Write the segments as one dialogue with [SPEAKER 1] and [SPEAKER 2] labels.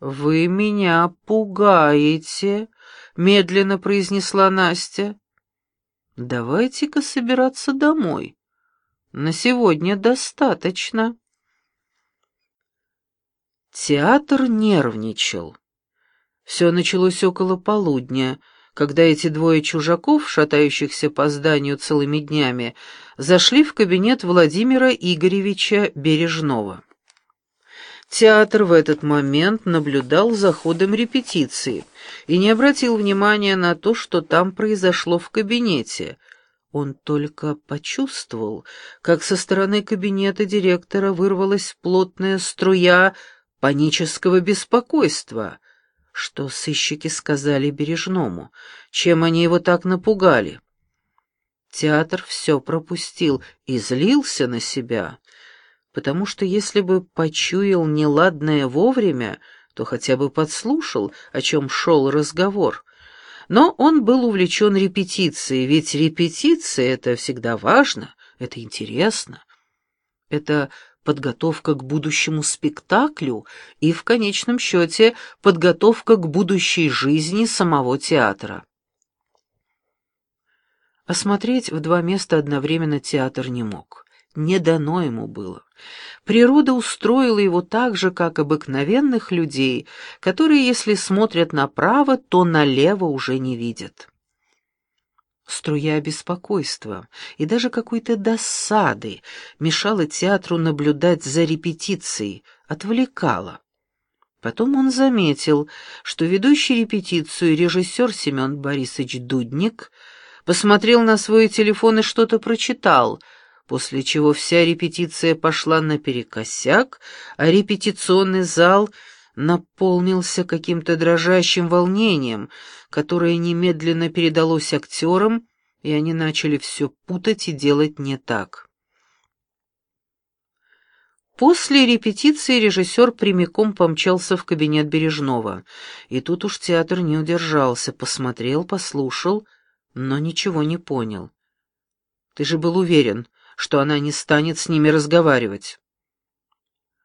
[SPEAKER 1] «Вы меня пугаете», — медленно произнесла Настя. «Давайте-ка собираться домой. На сегодня достаточно». Театр нервничал. Все началось около полудня, когда эти двое чужаков, шатающихся по зданию целыми днями, зашли в кабинет Владимира Игоревича Бережного. Театр в этот момент наблюдал за ходом репетиции и не обратил внимания на то, что там произошло в кабинете. Он только почувствовал, как со стороны кабинета директора вырвалась плотная струя панического беспокойства. Что сыщики сказали Бережному? Чем они его так напугали? Театр все пропустил и злился на себя — потому что если бы почуял неладное вовремя, то хотя бы подслушал, о чем шел разговор. Но он был увлечен репетицией, ведь репетиция — это всегда важно, это интересно. Это подготовка к будущему спектаклю и, в конечном счете, подготовка к будущей жизни самого театра. Осмотреть в два места одновременно театр не мог не дано ему было. Природа устроила его так же, как обыкновенных людей, которые, если смотрят направо, то налево уже не видят. Струя беспокойства и даже какой-то досады мешала театру наблюдать за репетицией, отвлекала. Потом он заметил, что ведущий репетицию режиссер Семен Борисович Дудник посмотрел на свой телефон и что-то прочитал — после чего вся репетиция пошла наперекосяк, а репетиционный зал наполнился каким-то дрожащим волнением, которое немедленно передалось актерам, и они начали все путать и делать не так. После репетиции режиссер прямиком помчался в кабинет Бережного, и тут уж театр не удержался, посмотрел, послушал, но ничего не понял. «Ты же был уверен, что она не станет с ними разговаривать.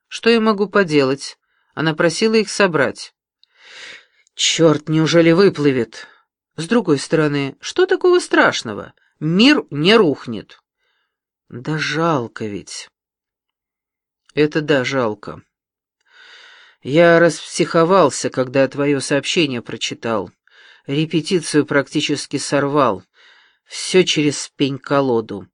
[SPEAKER 1] Что я могу поделать? Она просила их собрать. Черт, неужели выплывет? С другой стороны, что такого страшного? Мир не рухнет. Да жалко ведь. Это да, жалко. Я распсиховался, когда твое сообщение прочитал. Репетицию практически сорвал. Все через пень-колоду.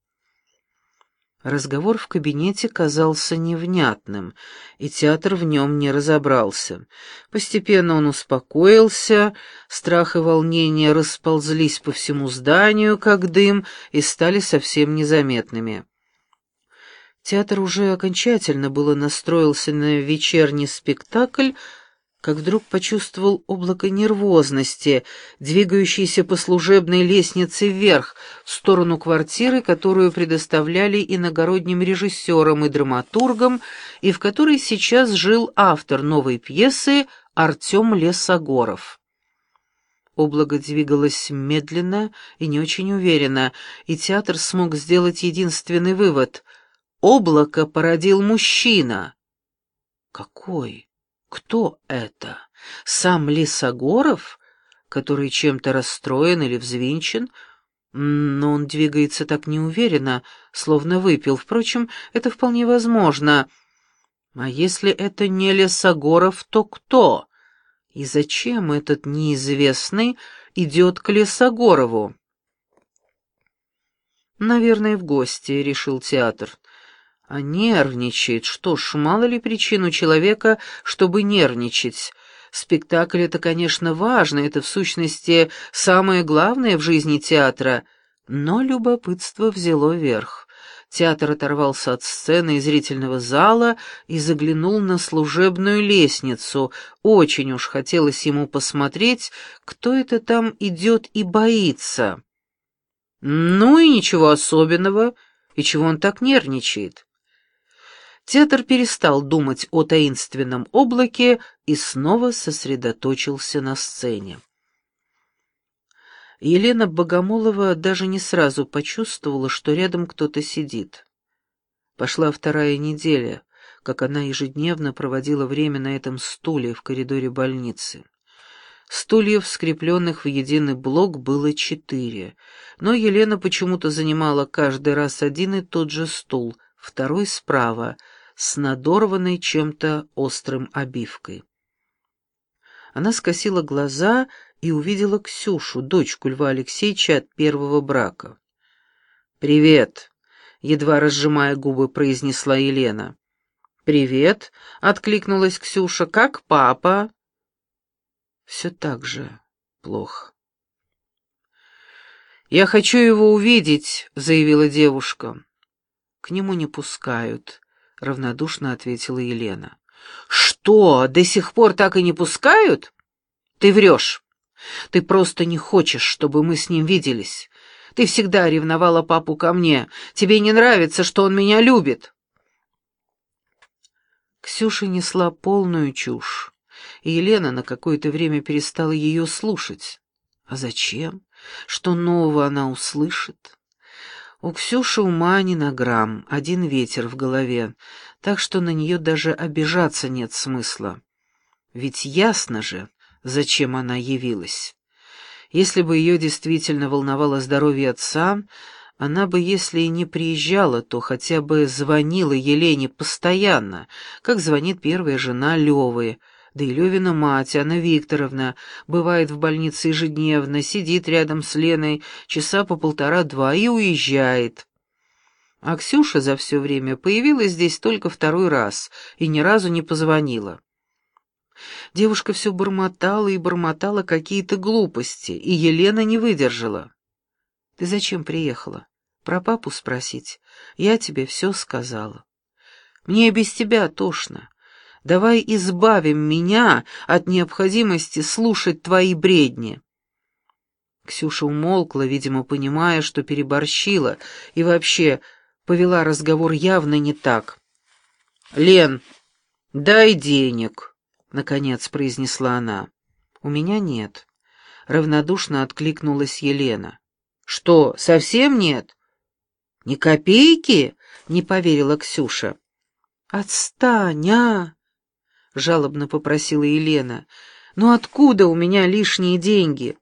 [SPEAKER 1] Разговор в кабинете казался невнятным, и театр в нем не разобрался. Постепенно он успокоился, страх и волнение расползлись по всему зданию, как дым, и стали совсем незаметными. Театр уже окончательно было настроился на вечерний спектакль, как вдруг почувствовал облако нервозности, двигающееся по служебной лестнице вверх, в сторону квартиры, которую предоставляли иногородним режиссерам и драматургам, и в которой сейчас жил автор новой пьесы Артем Лесогоров. Облако двигалось медленно и не очень уверенно, и театр смог сделать единственный вывод — облако породил мужчина. Какой? Кто это? Сам Лисогоров, который чем-то расстроен или взвинчен? Но он двигается так неуверенно, словно выпил. Впрочем, это вполне возможно. А если это не Лесогоров, то кто? И зачем этот неизвестный идет к Лесогорову? «Наверное, в гости», — решил театр. А нервничает. Что ж, мало ли причин у человека, чтобы нервничать. Спектакль — это, конечно, важно, это, в сущности, самое главное в жизни театра. Но любопытство взяло верх. Театр оторвался от сцены и зрительного зала и заглянул на служебную лестницу. Очень уж хотелось ему посмотреть, кто это там идет и боится. Ну и ничего особенного, и чего он так нервничает. Театр перестал думать о таинственном облаке и снова сосредоточился на сцене. Елена Богомолова даже не сразу почувствовала, что рядом кто-то сидит. Пошла вторая неделя, как она ежедневно проводила время на этом стуле в коридоре больницы. Стульев, скрепленных в единый блок, было четыре, но Елена почему-то занимала каждый раз один и тот же стул, второй справа, с надорванной чем-то острым обивкой. Она скосила глаза и увидела Ксюшу, дочку Льва Алексеевича от первого брака. «Привет!» — едва разжимая губы, произнесла Елена. «Привет!» — откликнулась Ксюша. «Как папа?» все так же плохо. «Я хочу его увидеть», — заявила девушка. «К нему не пускают», — равнодушно ответила Елена. «Что, до сих пор так и не пускают? Ты врешь. Ты просто не хочешь, чтобы мы с ним виделись. Ты всегда ревновала папу ко мне. Тебе не нравится, что он меня любит». Ксюша несла полную чушь и Елена на какое-то время перестала ее слушать. А зачем? Что нового она услышит? У Ксюши ума не на грамм, один ветер в голове, так что на нее даже обижаться нет смысла. Ведь ясно же, зачем она явилась. Если бы ее действительно волновало здоровье отца, она бы, если и не приезжала, то хотя бы звонила Елене постоянно, как звонит первая жена Левы, да и Левина мать, Анна Викторовна, бывает в больнице ежедневно, сидит рядом с Леной часа по полтора-два и уезжает. А Ксюша за все время появилась здесь только второй раз и ни разу не позвонила. Девушка все бормотала и бормотала какие-то глупости, и Елена не выдержала. «Ты зачем приехала? Про папу спросить? Я тебе все сказала. Мне без тебя тошно. Давай избавим меня от необходимости слушать твои бредни». Ксюша умолкла, видимо, понимая, что переборщила, и вообще повела разговор явно не так. «Лен, дай денег», — наконец произнесла она. «У меня нет», — равнодушно откликнулась Елена. «Что, совсем нет?» «Ни копейки?» — не поверила Ксюша. «Отстань, а!» — жалобно попросила Елена. «Ну откуда у меня лишние деньги?»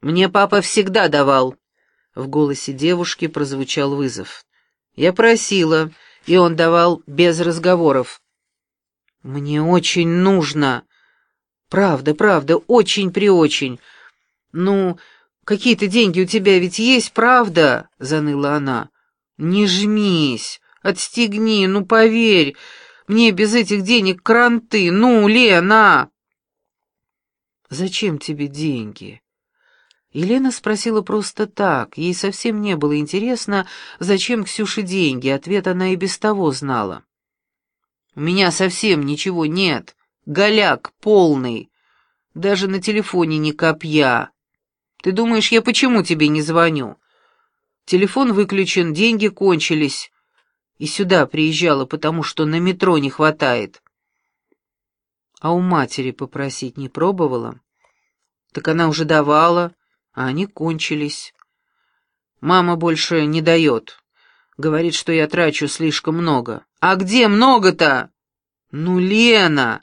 [SPEAKER 1] «Мне папа всегда давал». В голосе девушки прозвучал вызов. «Я просила, и он давал без разговоров». «Мне очень нужно. Правда, правда, очень-преочень. Ну, какие-то деньги у тебя ведь есть, правда?» — заныла она. «Не жмись, отстегни, ну поверь, мне без этих денег кранты. Ну, Лена!» «Зачем тебе деньги?» Елена спросила просто так. Ей совсем не было интересно, зачем Ксюше деньги. Ответ она и без того знала. «У меня совсем ничего нет. Голяк полный. Даже на телефоне не копья. Ты думаешь, я почему тебе не звоню? Телефон выключен, деньги кончились и сюда приезжала, потому что на метро не хватает. А у матери попросить не пробовала? Так она уже давала, а они кончились. Мама больше не дает. Говорит, что я трачу слишком много. А где много-то? Ну, Лена!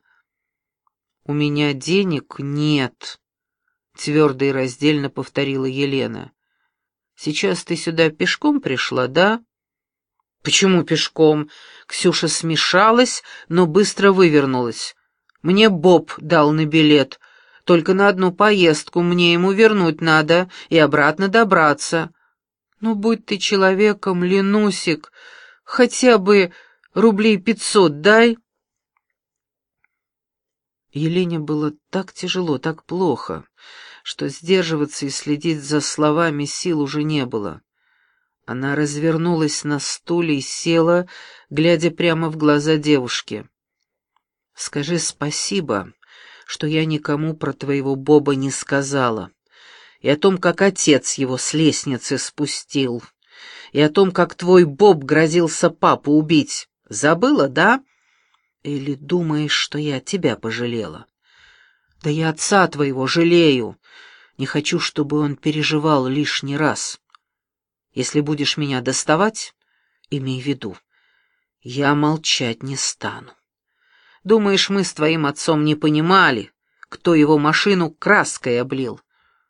[SPEAKER 1] У меня денег нет, твердо и раздельно повторила Елена. Сейчас ты сюда пешком пришла, да? «Почему пешком?» Ксюша смешалась, но быстро вывернулась. «Мне Боб дал на билет. Только на одну поездку мне ему вернуть надо и обратно добраться. Ну, будь ты человеком, Ленусик, хотя бы рублей пятьсот дай». Елене было так тяжело, так плохо, что сдерживаться и следить за словами сил уже не было. Она развернулась на стуле и села, глядя прямо в глаза девушки. «Скажи спасибо, что я никому про твоего Боба не сказала, и о том, как отец его с лестницы спустил, и о том, как твой Боб грозился папу убить. Забыла, да? Или думаешь, что я тебя пожалела? Да я отца твоего жалею. Не хочу, чтобы он переживал лишний раз». Если будешь меня доставать, имей в виду, Я молчать не стану. Думаешь, мы с твоим отцом не понимали, кто его машину краской облил?